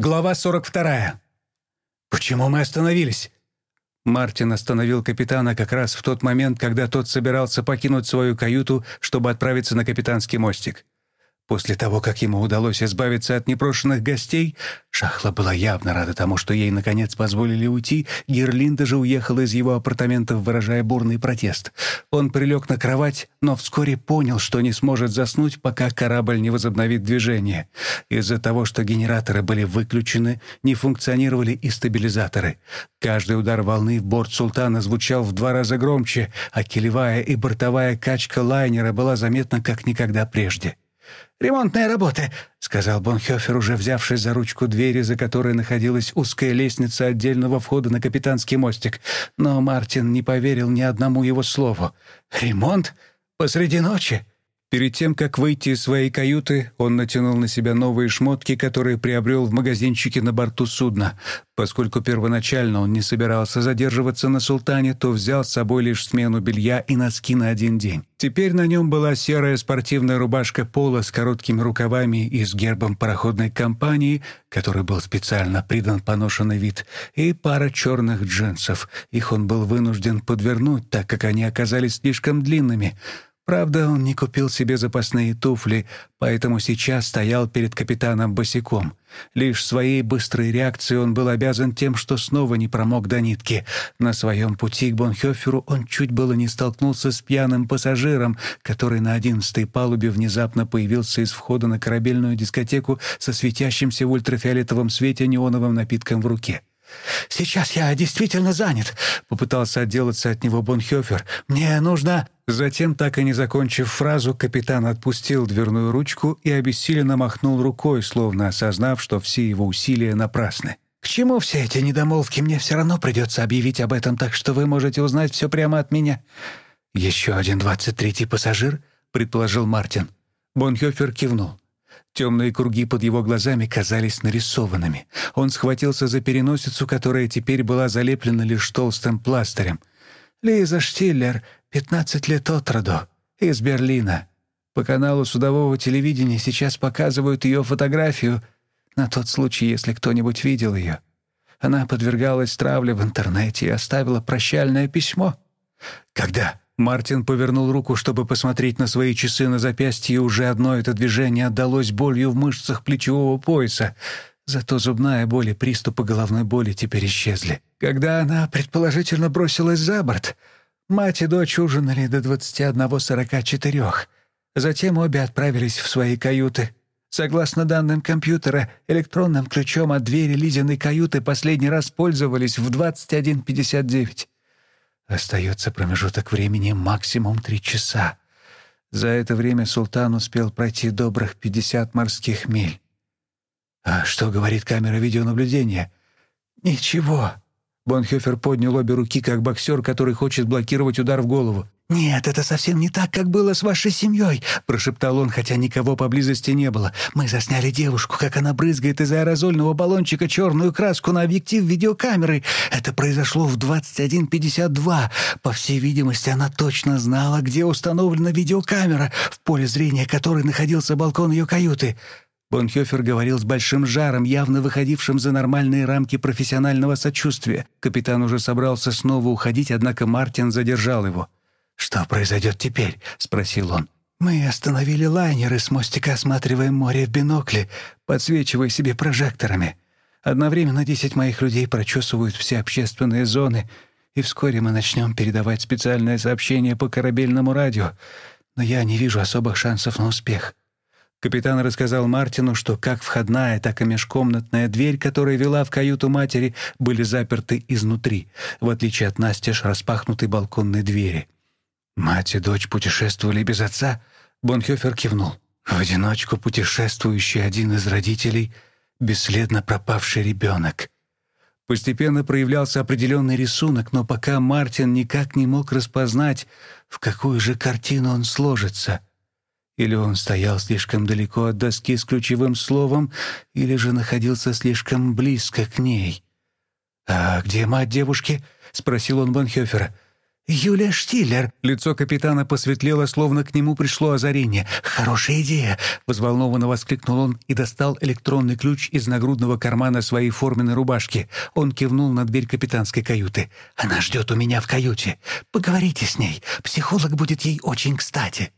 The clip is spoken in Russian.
Глава 42. «Почему мы остановились?» Мартин остановил капитана как раз в тот момент, когда тот собирался покинуть свою каюту, чтобы отправиться на капитанский мостик. После того, как ему удалось избавиться от непрошенных гостей, Шахла была явно рада тому, что ей, наконец, позволили уйти. Герлинда же уехала из его апартаментов, выражая бурный протест. Он прилег на кровать, но вскоре понял, что не сможет заснуть, пока корабль не возобновит движение. Из-за того, что генераторы были выключены, не функционировали и стабилизаторы. Каждый удар волны в борт «Султана» звучал в два раза громче, а килевая и бортовая качка лайнера была заметна как никогда прежде. «Ремонтные работы», — сказал Бонхёфер, уже взявшись за ручку двери, за которой находилась узкая лестница отдельного входа на капитанский мостик. Но Мартин не поверил ни одному его слову. «Ремонт? Посреди ночи?» Перед тем, как выйти из своей каюты, он натянул на себя новые шмотки, которые приобрел в магазинчике на борту судна. Поскольку первоначально он не собирался задерживаться на «Султане», то взял с собой лишь смену белья и носки на один день. Теперь на нем была серая спортивная рубашка пола с короткими рукавами и с гербом пароходной компании, который был специально придан поношенный вид, и пара черных джинсов. Их он был вынужден подвернуть, так как они оказались слишком длинными — Правда, он не купил себе запасные туфли, поэтому сейчас стоял перед капитаном босиком. Лишь своей быстрой реакцией он был обязан тем, что снова не промок до нитки. На своем пути к Бонхёферу он чуть было не столкнулся с пьяным пассажиром, который на одиннадцатой палубе внезапно появился из входа на корабельную дискотеку со светящимся в ультрафиолетовом свете неоновым напитком в руке. «Сейчас я действительно занят», — попытался отделаться от него Бонхёфер. «Мне нужно...» Затем, так и не закончив фразу, капитан отпустил дверную ручку и обессиленно махнул рукой, словно осознав, что все его усилия напрасны. «К чему все эти недомолвки? Мне все равно придется объявить об этом, так что вы можете узнать все прямо от меня». «Еще один двадцать третий пассажир?» — предположил Мартин. Бонхёфер кивнул. Темные круги под его глазами казались нарисованными. Он схватился за переносицу, которая теперь была залеплена лишь толстым пластырем. «Лиза Штиллер, пятнадцать лет от роду, из Берлина. По каналу судового телевидения сейчас показывают ее фотографию, на тот случай, если кто-нибудь видел ее. Она подвергалась травле в интернете и оставила прощальное письмо». «Когда?» Мартин повернул руку, чтобы посмотреть на свои часы на запястье, уже одно это движение отдалось болью в мышцах плечевого пояса. Зато зубная боль и приступы головной боли теперь исчезли. Когда она, предположительно, бросилась за борт, мать и дочь ужинали до двадцати одного сорока четырех. Затем обе отправились в свои каюты. Согласно данным компьютера, электронным ключом от двери Лизиной каюты последний раз пользовались в 21.59. Остается промежуток времени максимум три часа. За это время султан успел пройти добрых пятьдесят морских миль. А что говорит камера видеонаблюдения? Ничего. Бонхёфер поднял обе руки, как боксер, который хочет блокировать удар в голову. «Нет, это совсем не так, как было с вашей семьей», — прошептал он, хотя никого поблизости не было. «Мы засняли девушку, как она брызгает из аэрозольного баллончика черную краску на объектив видеокамеры. Это произошло в 21.52. По всей видимости, она точно знала, где установлена видеокамера, в поле зрения которой находился балкон ее каюты». Бонхёфер говорил с большим жаром, явно выходившим за нормальные рамки профессионального сочувствия. Капитан уже собрался снова уходить, однако Мартин задержал его. «Что произойдет теперь?» — спросил он. «Мы остановили лайнер и с мостика осматриваем море в бинокле, подсвечивая себе прожекторами. Одновременно десять моих людей прочесывают все общественные зоны, и вскоре мы начнем передавать специальное сообщение по корабельному радио. Но я не вижу особых шансов на успех». Капитан рассказал Мартину, что как входная, так и межкомнатная дверь, которая вела в каюту матери, были заперты изнутри, в отличие от настежь распахнутой балконной двери. Мать и дочь путешествовали без отца. Бонхёфер кивнул. В одиночку путешествующий один из родителей, бесследно пропавший ребенок. Постепенно проявлялся определенный рисунок, но пока Мартин никак не мог распознать, в какую же картину он сложится. Или он стоял слишком далеко от доски с ключевым словом, или же находился слишком близко к ней. «А где мать девушки?» — спросил он Бонхёфера. Юлия Штиллер!» Лицо капитана посветлело, словно к нему пришло озарение. «Хорошая идея!» — взволнованно воскликнул он и достал электронный ключ из нагрудного кармана своей форменной рубашки. Он кивнул на дверь капитанской каюты. «Она ждет у меня в каюте. Поговорите с ней. Психолог будет ей очень кстати».